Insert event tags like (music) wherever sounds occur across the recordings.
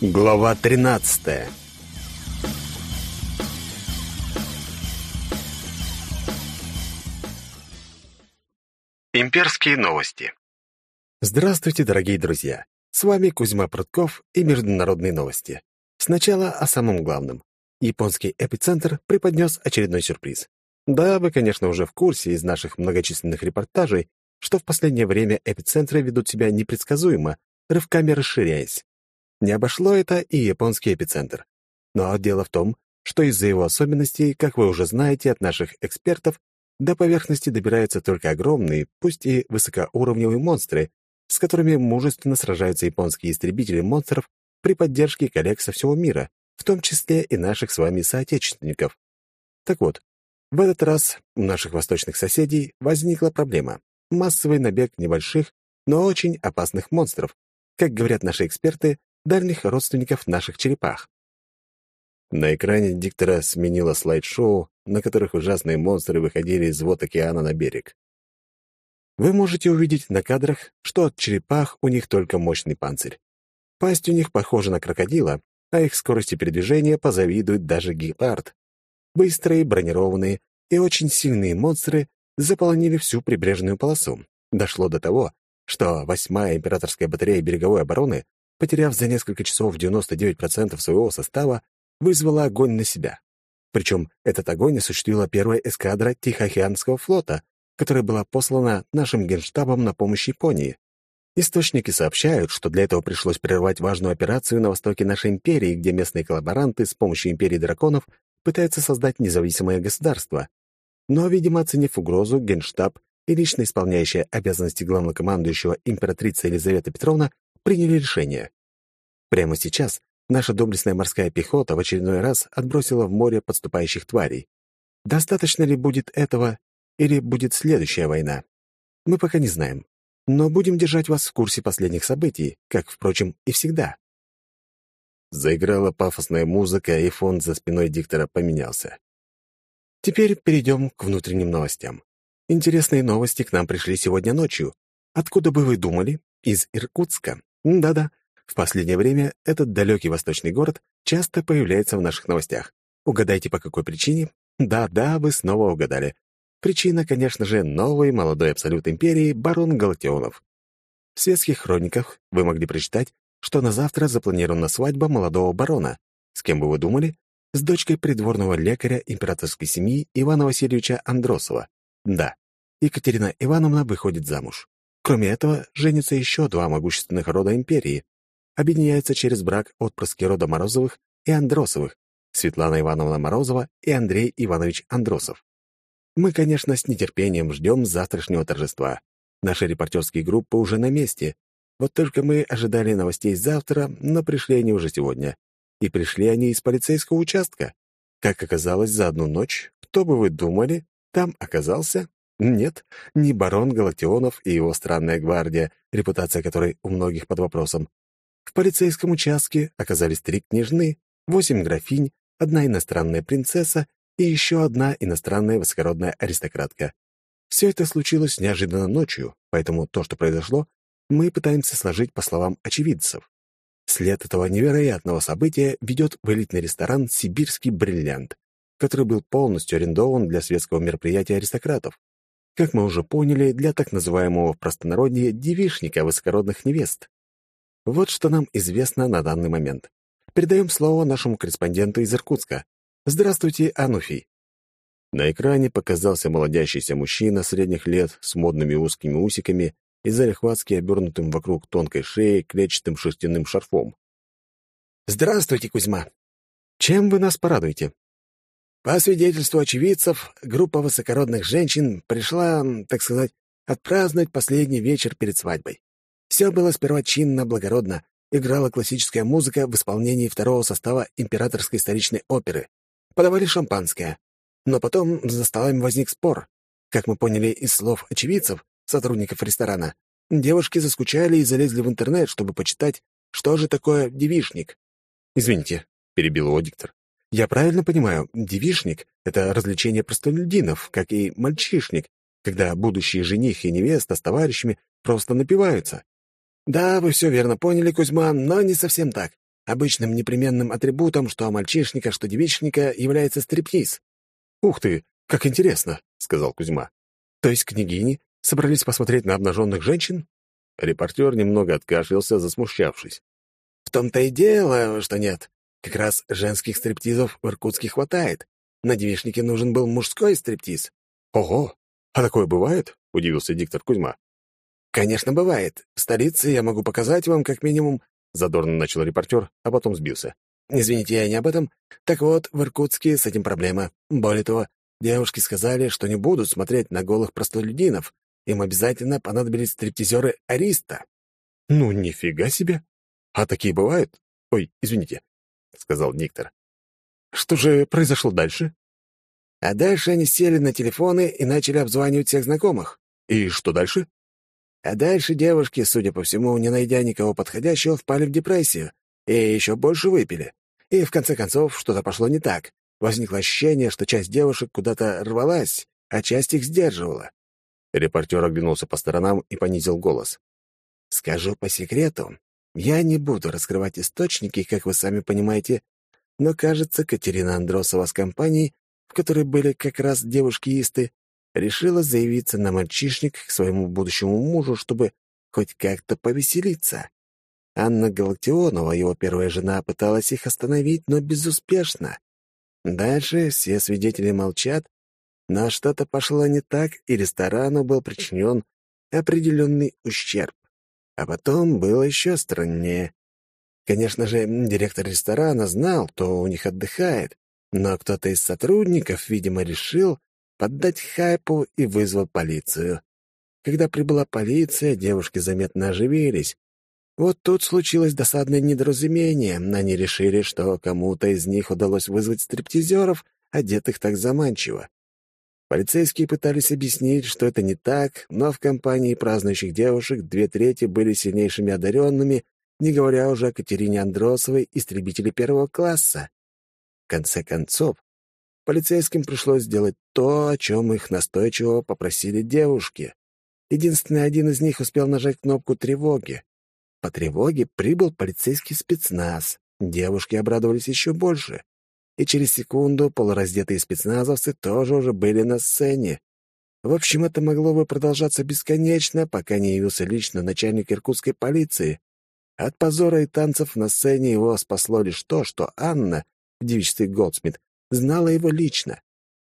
Глава 13 Имперские новости Здравствуйте, дорогие друзья! С вами Кузьма Прутков и Международные новости. Сначала о самом главном. Японский эпицентр преподнес очередной сюрприз. Да, вы, конечно, уже в курсе из наших многочисленных репортажей, что в последнее время эпицентры ведут себя непредсказуемо, рывками расширяясь. Не обошло это и японский эпицентр. Но дело в том, что из-за его особенностей, как вы уже знаете от наших экспертов, до поверхности добираются только огромные, пусть и высокоуровневые монстры, с которыми мужественно сражаются японские истребители монстров при поддержке коллег со всего мира, в том числе и наших с вами соотечественников. Так вот, в этот раз у наших восточных соседей возникла проблема — массовый набег небольших, но очень опасных монстров, как говорят наши эксперты, дальних родственников наших черепах. На экране диктора сменила слайд-шоу, на которых ужасные монстры выходили из вод океана на берег. Вы можете увидеть на кадрах, что от черепах у них только мощный панцирь. Пасть у них похожа на крокодила, а их скорости передвижения позавидует даже гепард. Быстрые, бронированные и очень сильные монстры заполонили всю прибрежную полосу. Дошло до того, что восьмая императорская батарея береговой обороны потеряв за несколько часов 99% своего состава, вызвала огонь на себя. Причем этот огонь осуществила первая эскадра Тихоокеанского флота, которая была послана нашим генштабом на помощь Японии. Источники сообщают, что для этого пришлось прервать важную операцию на востоке нашей империи, где местные коллаборанты с помощью империи драконов пытаются создать независимое государство. Но, видимо, оценив угрозу, генштаб и лично исполняющая обязанности главнокомандующего императрица Елизавета Петровна приняли решение. Прямо сейчас наша доблестная морская пехота в очередной раз отбросила в море подступающих тварей. Достаточно ли будет этого или будет следующая война? Мы пока не знаем, но будем держать вас в курсе последних событий, как, впрочем, и всегда. Заиграла пафосная музыка, и фон за спиной диктора поменялся. Теперь перейдем к внутренним новостям. Интересные новости к нам пришли сегодня ночью. Откуда бы вы думали? Из Иркутска. Да-да, в последнее время этот далекий восточный город часто появляется в наших новостях. Угадайте, по какой причине? Да-да, вы снова угадали. Причина, конечно же, новый молодой абсолют империи барон Галактионов. В светских хрониках вы могли прочитать, что на завтра запланирована свадьба молодого барона. С кем бы вы думали? С дочкой придворного лекаря императорской семьи Ивана Васильевича Андросова. Да, Екатерина Ивановна выходит замуж. Кроме этого, женятся еще два могущественных рода империи. Объединяются через брак отпрыски рода Морозовых и Андросовых, Светлана Ивановна Морозова и Андрей Иванович Андросов. Мы, конечно, с нетерпением ждем завтрашнего торжества. Наши репортерские группы уже на месте. Вот только мы ожидали новостей завтра, но пришли они уже сегодня. И пришли они из полицейского участка. Как оказалось, за одну ночь, кто бы вы думали, там оказался нет, не барон Галактионов и его странная гвардия, репутация которой у многих под вопросом. В полицейском участке оказались три княжны, восемь графинь, одна иностранная принцесса и еще одна иностранная высокородная аристократка. Все это случилось неожиданно ночью, поэтому то, что произошло, мы пытаемся сложить по словам очевидцев. След этого невероятного события ведет в элитный ресторан «Сибирский бриллиант», который был полностью арендован для светского мероприятия аристократов как мы уже поняли, для так называемого в простонародье девишника высокородных невест. Вот что нам известно на данный момент. Передаем слово нашему корреспонденту из Иркутска. Здравствуйте, Ануфий. На экране показался молодящийся мужчина средних лет с модными узкими усиками и залихватски обернутым вокруг тонкой шеи клетчатым шерстяным шарфом. «Здравствуйте, Кузьма! Чем вы нас порадуете?» По свидетельству очевидцев, группа высокородных женщин пришла, так сказать, отпраздновать последний вечер перед свадьбой. Все было сперва чинно, благородно. Играла классическая музыка в исполнении второго состава императорской столичной оперы. Подавали шампанское. Но потом за столами возник спор. Как мы поняли из слов очевидцев, сотрудников ресторана, девушки заскучали и залезли в интернет, чтобы почитать, что же такое девишник. «Извините», — перебил его диктор. Я правильно понимаю, девишник — это развлечение простолюдинов, как и мальчишник, когда будущие жених и невеста с товарищами просто напиваются. Да, вы все верно поняли, Кузьма, но не совсем так. обычным непременным атрибутом, что мальчишника, что девичника, является стриптиз». «Ух ты, как интересно», — сказал Кузьма. «То есть княгини собрались посмотреть на обнаженных женщин?» Репортер немного откашлялся, засмущавшись. «В том-то и дело, что нет. Как раз женских стриптизов в Иркутске хватает. На девичнике нужен был мужской стриптиз». «Ого! А такое бывает?» — удивился диктор Кузьма. «Конечно, бывает. В столице я могу показать вам как минимум...» Задорно начал репортер, а потом сбился. «Извините, я не об этом. Так вот, в Иркутске с этим проблема. Более того, девушки сказали, что не будут смотреть на голых простолюдинов. Им обязательно понадобились стриптизеры Ариста». «Ну, нифига себе! А такие бывают? Ой, извините», — сказал диктор. «Что же произошло дальше?» А дальше они сели на телефоны и начали обзванивать всех знакомых. И что дальше? А дальше девушки, судя по всему, не найдя никого подходящего, впали в депрессию и еще больше выпили. И в конце концов что-то пошло не так. Возникло ощущение, что часть девушек куда-то рвалась, а часть их сдерживала. Репортер оглянулся по сторонам и понизил голос. «Скажу по секрету. Я не буду раскрывать источники, как вы сами понимаете, но, кажется, Катерина Андросова с компанией в которой были как раз девушки-исты, решила заявиться на мальчишник к своему будущему мужу, чтобы хоть как-то повеселиться. Анна Галактионова, его первая жена, пыталась их остановить, но безуспешно. Дальше все свидетели молчат, но что-то пошло не так, и ресторану был причинен определенный ущерб. А потом было еще страннее. Конечно же, директор ресторана знал, кто у них отдыхает, но кто-то из сотрудников, видимо, решил поддать хайпу и вызвал полицию. Когда прибыла полиция, девушки заметно оживились. Вот тут случилось досадное недоразумение. Они решили, что кому-то из них удалось вызвать стриптизеров, одетых так заманчиво. Полицейские пытались объяснить, что это не так, но в компании празднующих девушек две трети были сильнейшими одаренными, не говоря уже о Катерине Андросовой, истребителе первого класса. В конце концов, полицейским пришлось сделать то, о чем их настойчиво попросили девушки. Единственный один из них успел нажать кнопку тревоги. По тревоге прибыл полицейский спецназ. Девушки обрадовались еще больше. И через секунду полураздетые спецназовцы тоже уже были на сцене. В общем, это могло бы продолжаться бесконечно, пока не явился лично начальник иркутской полиции. От позора и танцев на сцене его спасло лишь то, что Анна девичестве Голдсмит, знала его лично.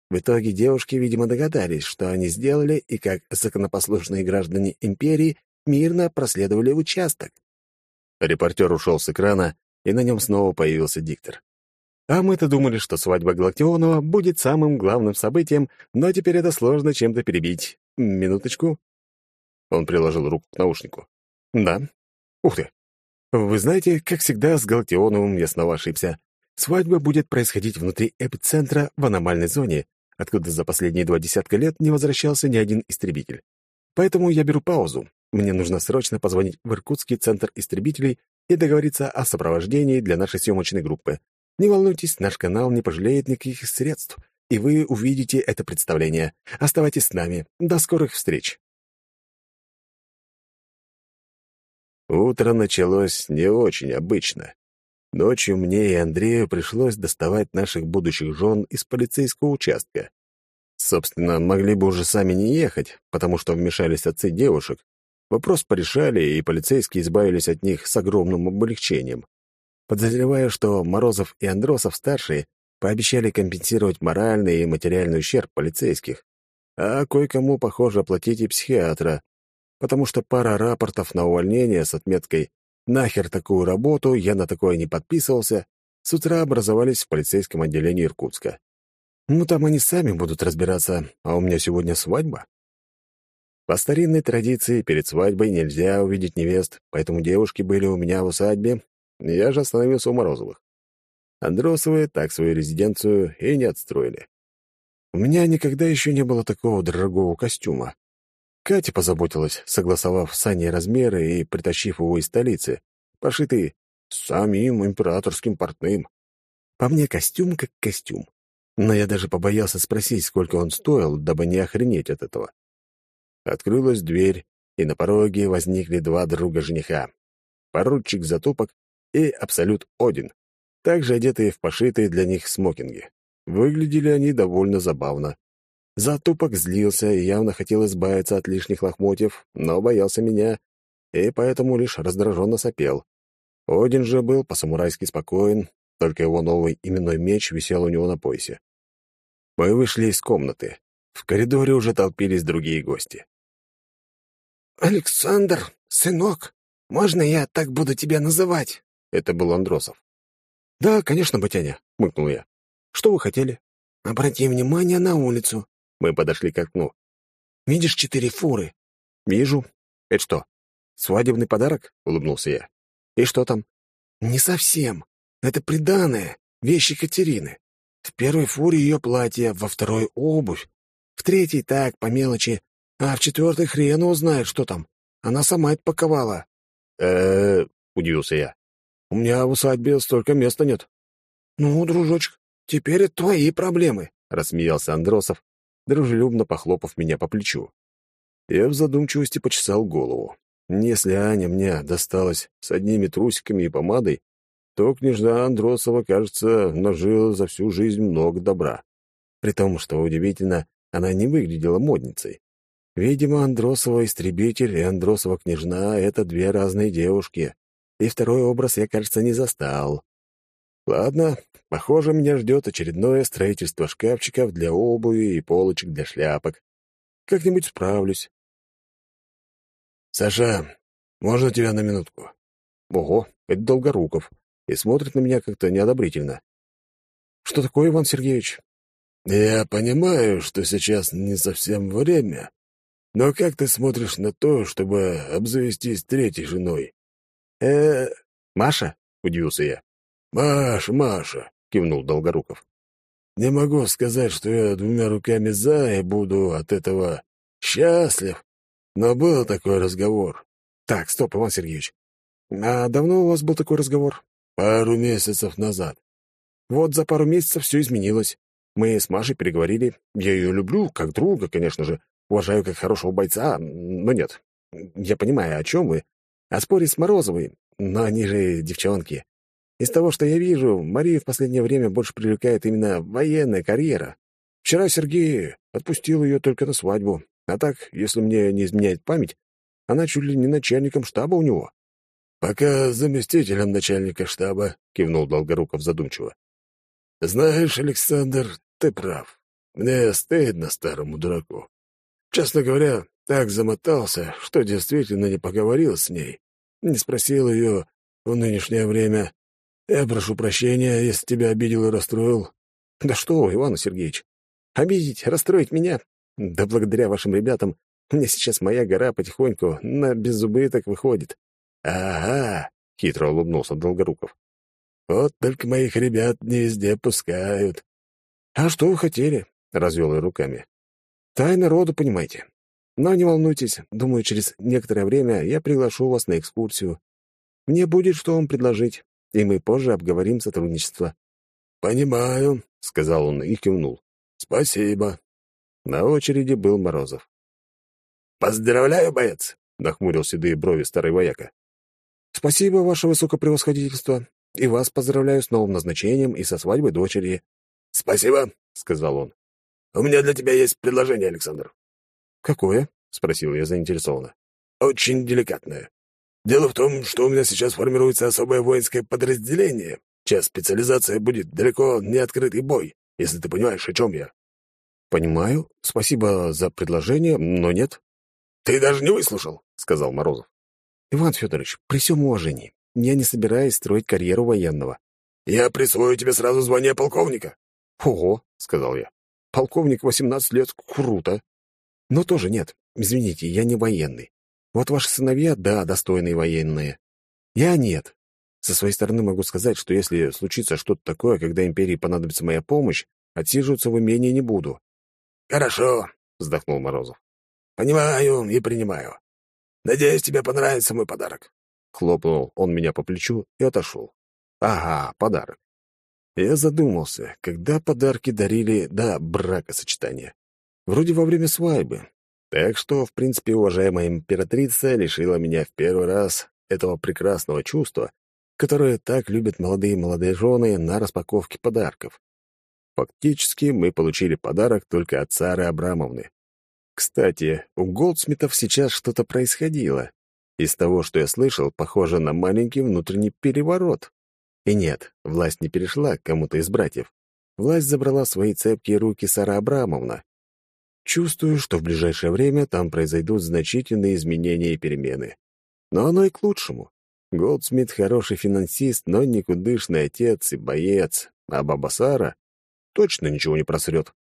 В итоге девушки, видимо, догадались, что они сделали, и как законопослушные граждане империи мирно проследовали участок. Репортер ушел с экрана, и на нем снова появился диктор. А мы-то думали, что свадьба Галактионова будет самым главным событием, но теперь это сложно чем-то перебить. Минуточку. Он приложил руку к наушнику. Да. Ух ты. Вы знаете, как всегда, с Галактионовым я снова ошибся. Свадьба будет происходить внутри эпицентра в аномальной зоне, откуда за последние два десятка лет не возвращался ни один истребитель. Поэтому я беру паузу. Мне нужно срочно позвонить в Иркутский центр истребителей и договориться о сопровождении для нашей съемочной группы. Не волнуйтесь, наш канал не пожалеет никаких средств, и вы увидите это представление. Оставайтесь с нами. До скорых встреч. Утро началось не очень обычно. Ночью мне и Андрею пришлось доставать наших будущих жен из полицейского участка. Собственно, могли бы уже сами не ехать, потому что вмешались отцы девушек. Вопрос порешали, и полицейские избавились от них с огромным облегчением. Подозреваю, что Морозов и Андросов-старшие пообещали компенсировать моральный и материальный ущерб полицейских, а кое-кому, похоже, оплатить и психиатра, потому что пара рапортов на увольнение с отметкой Нахер такую работу, я на такое не подписывался. С утра образовались в полицейском отделении Иркутска. Ну, там они сами будут разбираться, а у меня сегодня свадьба. По старинной традиции, перед свадьбой нельзя увидеть невест, поэтому девушки были у меня в усадьбе, я же остановился у Морозовых. Андросовы так свою резиденцию и не отстроили. У меня никогда еще не было такого дорогого костюма. Катя позаботилась, согласовав с Аней размеры и притащив его из столицы, пошитый самим императорским портным. По мне костюм как костюм. Но я даже побоялся спросить, сколько он стоил, дабы не охренеть от этого. Открылась дверь, и на пороге возникли два друга жениха. Поручик Затопок и Абсолют Один, также одетые в пошитые для них смокинги. Выглядели они довольно забавно. Затупок злился и явно хотел избавиться от лишних лохмотьев, но боялся меня, и поэтому лишь раздраженно сопел. Один же был по-самурайски спокоен, только его новый именной меч висел у него на поясе. Мы вышли из комнаты. В коридоре уже толпились другие гости. «Александр, сынок, можно я так буду тебя называть?» Это был Андросов. «Да, конечно, батяня», — мыкнул я. «Что вы хотели?» «Обрати внимание на улицу». Мы подошли к окну. «Видишь четыре фуры?» «Вижу. Это что, свадебный подарок?» — улыбнулся я. «И что там?» «Не совсем. Это приданое, вещи Катерины. В первой фуре ее платье, во второй — обувь, в третьей — так, по мелочи, а в четвертой хрен узнает, что там. Она сама это паковала. э удивился я. «У меня в усадьбе столько места нет». «Ну, дружочек, теперь это твои проблемы», — рассмеялся Андросов, дружелюбно похлопав меня по плечу. Я в задумчивости почесал голову. Если Аня мне досталась с одними трусиками и помадой, то княжна Андросова, кажется, нажила за всю жизнь много добра. При том, что удивительно, она не выглядела модницей. Видимо, Андросова-истребитель и Андросова-княжна — это две разные девушки, и второй образ я, кажется, не застал. Ладно, похоже, меня ждет очередное строительство шкафчиков для обуви и полочек для шляпок. Как-нибудь справлюсь. «Саша, можно тебя на минутку?» Ого, это Долгоруков и смотрит на меня как-то неодобрительно. «Что такое, Иван Сергеевич?» «Я понимаю, что сейчас не совсем время, но как ты смотришь на то, чтобы обзавестись третьей женой?» Э Маша?» — удивился я. «Маша, Маша», — кивнул Долгоруков. «Не могу сказать, что я двумя руками за и буду от этого счастлив, но был такой разговор». «Так, стоп, Иван Сергеевич. А давно у вас был такой разговор?» Пару месяцев назад. Вот за пару месяцев все изменилось. Мы с Машей переговорили. Я ее люблю, как друга, конечно же. Уважаю как хорошего бойца, но нет. Я понимаю, о чем вы. О споре с Морозовой, но они же девчонки. Из того, что я вижу, Марию в последнее время больше привлекает именно военная карьера. Вчера Сергей отпустил ее только на свадьбу. А так, если мне не изменяет память, она чуть ли не начальником штаба у него. «Пока заместителем начальника штаба», — кивнул Долгоруков задумчиво. «Знаешь, Александр, ты прав. Мне стыдно старому дураку. Честно говоря, так замотался, что действительно не поговорил с ней, не спросил ее в нынешнее время. Я прошу прощения, если тебя обидел и расстроил». «Да что вы, Иван Сергеевич, обидеть, расстроить меня? Да благодаря вашим ребятам мне сейчас моя гора потихоньку на безубыток выходит. «Ага», — хитро улыбнулся Долгоруков. «Вот только моих ребят не везде пускают». «А что вы хотели?» — развел я руками. «Тайна рода, понимаете. Но не волнуйтесь, думаю, через некоторое время я приглашу вас на экскурсию. Мне будет что вам предложить, и мы позже обговорим сотрудничество». «Понимаю», — сказал он и кивнул. «Спасибо». На очереди был Морозов. «Поздравляю, боец!» — нахмурил седые брови старый вояка. «Спасибо, ваше высокопревосходительство, и вас поздравляю с новым назначением и со свадьбой дочери». «Спасибо», — сказал он. «У меня для тебя есть предложение, Александр». «Какое?» — спросил я заинтересованно. «Очень деликатное. Дело в том, что у меня сейчас формируется особое воинское подразделение, чья специализация будет далеко не открытый бой, если ты понимаешь, о чем я». «Понимаю. Спасибо за предложение, но нет». «Ты даже не выслушал», — сказал Морозов. Иван Федорович, при всем уважении, я не собираюсь строить карьеру военного. Я присвою тебе сразу звание полковника. Ого, сказал я. Полковник 18 лет, круто. Но тоже нет. Извините, я не военный. Вот ваши сыновья, да, достойные военные. Я нет. Со своей стороны могу сказать, что если случится что-то такое, когда империи понадобится моя помощь, отсиживаться в имении не буду. Хорошо, вздохнул Морозов. Понимаю и принимаю. Надеюсь, тебе понравится мой подарок». Хлопнул он меня по плечу и отошел. «Ага, подарок». Я задумался, когда подарки дарили до бракосочетания. Вроде во время свадьбы. Так что, в принципе, уважаемая императрица лишила меня в первый раз этого прекрасного чувства которое так любят молодые молодожены на распаковке подарков. Фактически мы получили подарок только от Сары Абрамовны. Кстати, у Голдсмитов сейчас что-то происходило. Из того, что я слышал, похоже на маленький внутренний переворот. И нет, власть не перешла к кому-то из братьев. Власть забрала в свои цепкие руки Сара Абрамовна. Чувствую, что в ближайшее время там произойдут значительные изменения и перемены. Но оно и к лучшему. Голдсмит — хороший финансист, но никудышный отец и боец, а баба Сара точно ничего не просрет.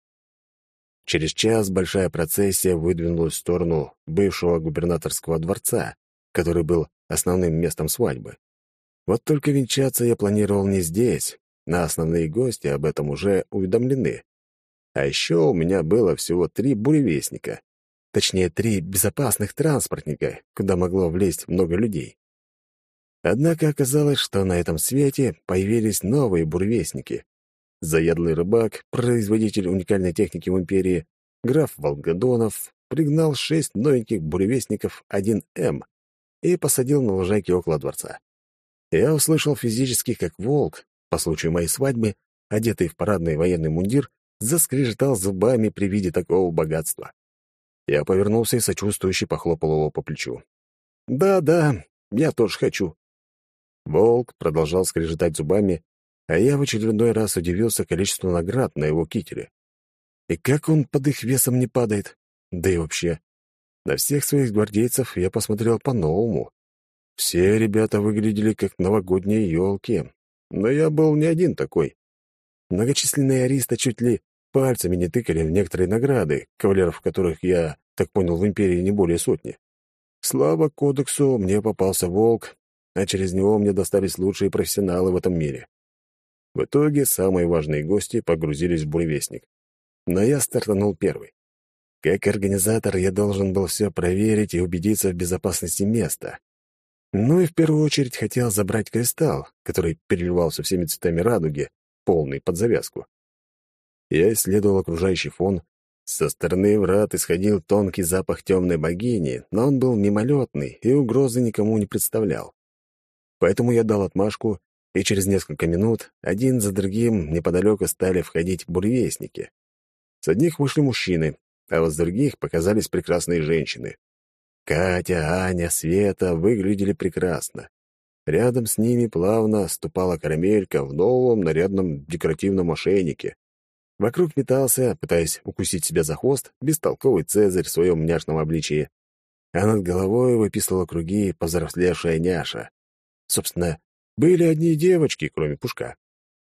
Через час большая процессия выдвинулась в сторону бывшего губернаторского дворца, который был основным местом свадьбы. Вот только венчаться я планировал не здесь, на основные гости об этом уже уведомлены. А еще у меня было всего три буревестника. Точнее, три безопасных транспортника, куда могло влезть много людей. Однако оказалось, что на этом свете появились новые буревестники. Заядлый рыбак, производитель уникальной техники в империи, граф Волгодонов, пригнал шесть новеньких буревестников 1М и посадил на лужайке около дворца. Я услышал физически, как волк, по случаю моей свадьбы, одетый в парадный военный мундир, заскрежетал зубами при виде такого богатства. Я повернулся и сочувствующе похлопал его по плечу. «Да-да, я тоже хочу». Волк продолжал скрежетать зубами, а я в очередной раз удивился количеству наград на его кителе. И как он под их весом не падает? Да и вообще, на всех своих гвардейцев я посмотрел по-новому. Все ребята выглядели как новогодние елки, но я был не один такой. Многочисленные аристы чуть ли пальцами не тыкали в некоторые награды, кавалеров которых я, так понял, в империи не более сотни. Слава кодексу, мне попался волк, а через него мне достались лучшие профессионалы в этом мире. В итоге самые важные гости погрузились в буревестник. Но я стартанул первый. Как организатор я должен был все проверить и убедиться в безопасности места. Ну и в первую очередь хотел забрать кристалл, который переливался всеми цветами радуги, полный под завязку. Я исследовал окружающий фон. Со стороны врат исходил тонкий запах темной богини, но он был мимолетный и угрозы никому не представлял. Поэтому я дал отмашку и через несколько минут один за другим неподалеку стали входить буревестники. С одних вышли мужчины, а вот с других показались прекрасные женщины. Катя, Аня, Света выглядели прекрасно. Рядом с ними плавно ступала карамелька в новом нарядном декоративном ошейнике. Вокруг метался, пытаясь укусить себя за хвост, бестолковый Цезарь в своем няшном обличии. А над головой выписывала круги повзрослевшая няша. Собственно, были одни девочки, кроме Пушка.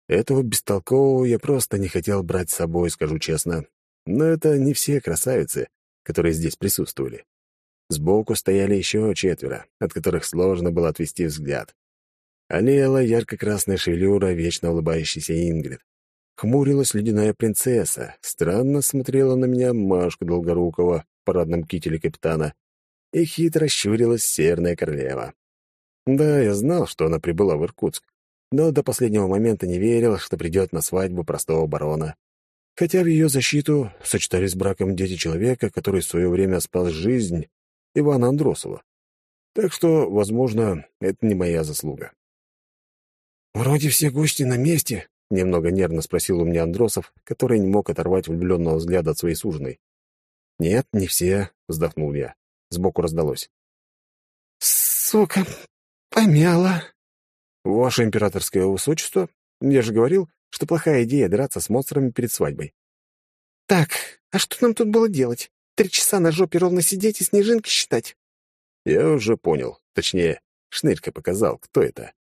Этого бестолкового я просто не хотел брать с собой, скажу честно. Но это не все красавицы, которые здесь присутствовали. Сбоку стояли еще четверо, от которых сложно было отвести взгляд. Олела ярко-красная шевелюра, вечно улыбающаяся Ингрид. Хмурилась ледяная принцесса, странно смотрела на меня Машка Долгорукова в парадном кителе капитана и хитро щурилась северная королева. Да, я знал, что она прибыла в Иркутск, но до последнего момента не верил, что придет на свадьбу простого барона. Хотя в ее защиту сочетались браком дети человека, который в свое время спас жизнь Ивана Андросова. Так что, возможно, это не моя заслуга. «Вроде все гости на месте», — немного нервно спросил у меня Андросов, который не мог оторвать влюбленного взгляда от своей суженой. «Нет, не все», — вздохнул я. Сбоку раздалось. «Сука, «Помяло». «Ваше императорское высочество, я же говорил, что плохая идея драться с монстрами перед свадьбой». «Так, а что нам тут было делать? Три часа на жопе ровно сидеть и снежинки считать?» Я уже понял. Точнее, Шнырька показал, кто это.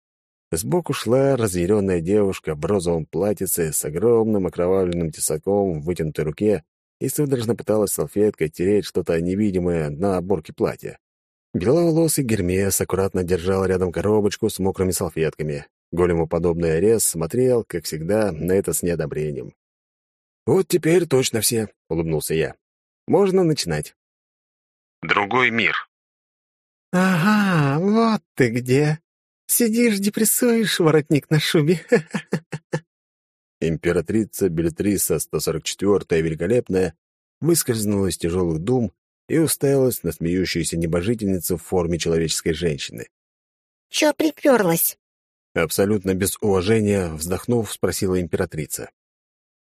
Сбоку шла разъяренная девушка в розовом платьице с огромным окровавленным тесаком в вытянутой руке и судорожно пыталась салфеткой тереть что-то невидимое на оборке платья. Беловолосый Гермес аккуратно держал рядом коробочку с мокрыми салфетками. Голему подобный Арес смотрел, как всегда, на это с неодобрением. «Вот теперь точно все», — улыбнулся я. «Можно начинать». Другой мир. «Ага, вот ты где. Сидишь, депрессуешь, воротник на шубе. (laughs) Императрица Белитриса 144-я великолепная выскользнула из тяжелых дум и уставилась на смеющуюся небожительницу в форме человеческой женщины. «Чё приперлась?» Абсолютно без уважения, вздохнув, спросила императрица.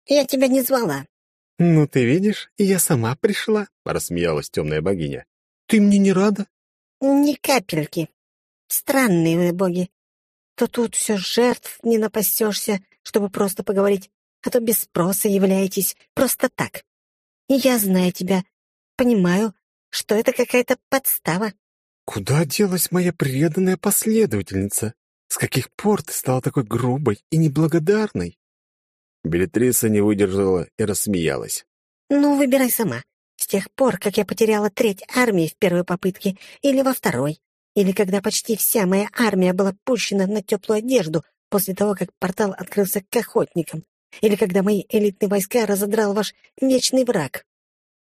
«Я тебя не звала». «Ну, ты видишь, я сама пришла», — рассмеялась темная богиня. «Ты мне не рада?» «Ни капельки. Странные вы боги. То тут все жертв не напасешься, чтобы просто поговорить, а то без спроса являетесь просто так. И я знаю тебя, понимаю, что это какая-то подстава». «Куда делась моя преданная последовательница? С каких пор ты стала такой грубой и неблагодарной?» Белитриса не выдержала и рассмеялась. «Ну, выбирай сама. С тех пор, как я потеряла треть армии в первой попытке или во второй, или когда почти вся моя армия была пущена на теплую одежду после того, как портал открылся к охотникам, или когда мои элитные войска разодрал ваш вечный враг».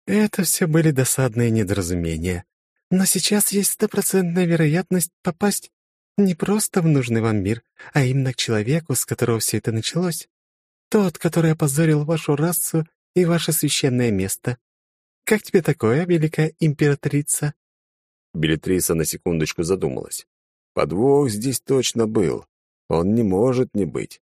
«Это все были досадные недоразумения. Но сейчас есть стопроцентная вероятность попасть не просто в нужный вам мир, а именно к человеку, с которого все это началось. Тот, который опозорил вашу расу и ваше священное место. Как тебе такое, великая императрица?» Белитриса на секундочку задумалась. Подвох здесь точно был. Он не может не быть.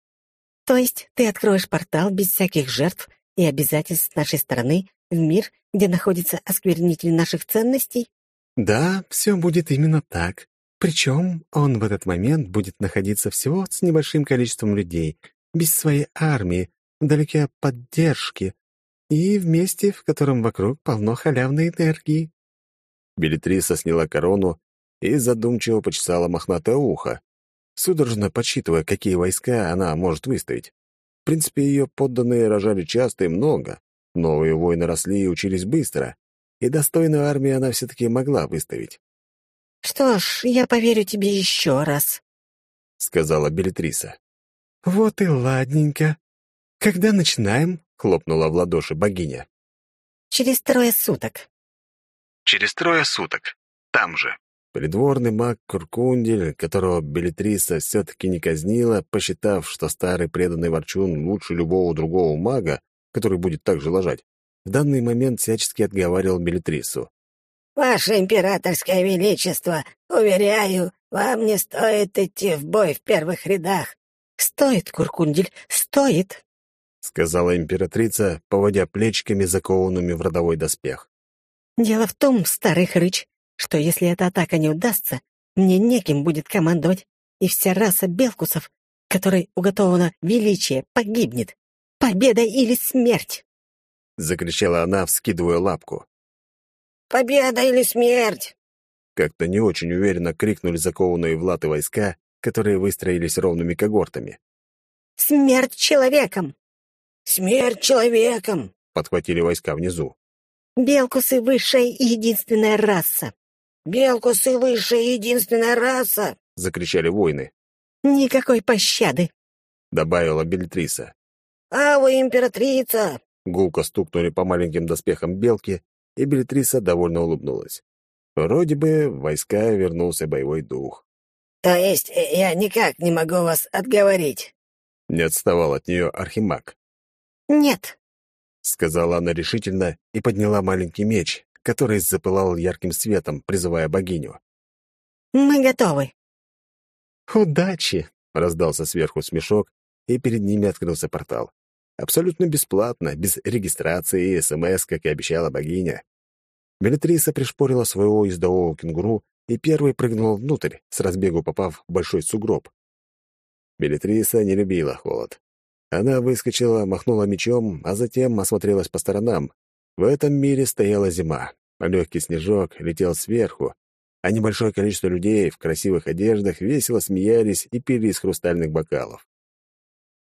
«То есть ты откроешь портал без всяких жертв и обязательств с нашей стороны в мир, где находится осквернитель наших ценностей?» «Да, все будет именно так. Причем он в этот момент будет находиться всего с небольшим количеством людей, без своей армии, вдалеке от поддержки, и в месте, в котором вокруг полно халявной энергии». Белитриса сняла корону и задумчиво почесала мохнатое ухо, судорожно подсчитывая, какие войска она может выставить. В принципе, ее подданные рожали часто и много, новые воины росли и учились быстро, и достойную армию она все-таки могла выставить. «Что ж, я поверю тебе еще раз», — сказала Белитриса. «Вот и ладненько. Когда начинаем?» — хлопнула в ладоши богиня. «Через трое суток». «Через трое суток. Там же». Придворный маг Куркундель, которого Белитриса все-таки не казнила, посчитав, что старый преданный ворчун лучше любого другого мага, который будет так же ложать, в данный момент всячески отговаривал Белитрису. «Ваше императорское величество, уверяю, вам не стоит идти в бой в первых рядах. «Стоит, Куркундель, стоит!» — сказала императрица, поводя плечиками, закованными в родовой доспех. «Дело в том, старый хрыч, что если эта атака не удастся, мне неким будет командовать, и вся раса белкусов, которой уготовано величие, погибнет. Победа или смерть!» — закричала она, вскидывая лапку. «Победа или смерть!» Как-то не очень уверенно крикнули закованные в латы войска, которые выстроились ровными когортами. «Смерть человеком!» «Смерть человеком!» — подхватили войска внизу. «Белкусы — высшая и единственная раса!» «Белкусы — высшая и единственная раса!» — закричали воины. «Никакой пощады!» — добавила Бельтриса. «А вы императрица!» Гулко стукнули по маленьким доспехам белки, и Бельтриса довольно улыбнулась. Вроде бы в войска вернулся боевой дух. «То есть э, я никак не могу вас отговорить?» Не отставал от нее Архимаг. «Нет», — сказала она решительно и подняла маленький меч, который запылал ярким светом, призывая богиню. «Мы готовы». «Удачи!» — раздался сверху смешок, и перед ними открылся портал. Абсолютно бесплатно, без регистрации и СМС, как и обещала богиня. Белитриса пришпорила своего ездового кенгуру и первый прыгнул внутрь, с разбегу попав в большой сугроб. Белитриса не любила холод. Она выскочила, махнула мечом, а затем осмотрелась по сторонам. В этом мире стояла зима, легкий снежок летел сверху, а небольшое количество людей в красивых одеждах весело смеялись и пили из хрустальных бокалов.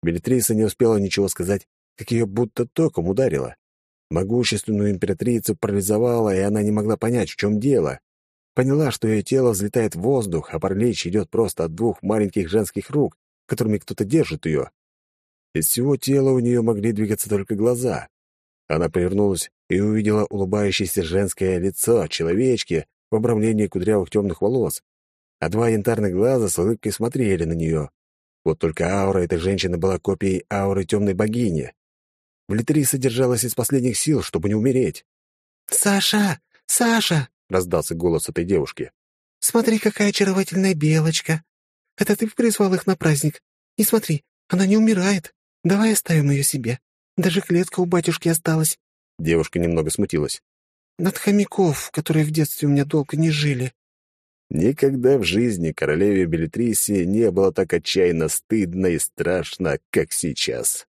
Белитриса не успела ничего сказать, как ее будто током ударило. Могущественную императрицу парализовала, и она не могла понять, в чем дело. Поняла, что ее тело взлетает в воздух, а паралич идет просто от двух маленьких женских рук, которыми кто-то держит ее. Из всего тела у нее могли двигаться только глаза. Она повернулась и увидела улыбающееся женское лицо человечки в обрамлении кудрявых темных волос, а два янтарных глаза с улыбкой смотрели на нее. Вот только аура этой женщины была копией ауры темной богини. Влитриса держалась из последних сил, чтобы не умереть. «Саша! Саша!» — раздался голос этой девушки. «Смотри, какая очаровательная белочка! это ты призвал их на праздник. И смотри, она не умирает. Давай оставим ее себе. Даже клетка у батюшки осталась». Девушка немного смутилась. «Над хомяков, которые в детстве у меня долго не жили». Никогда в жизни королеве Белитрисе не было так отчаянно стыдно и страшно, как сейчас.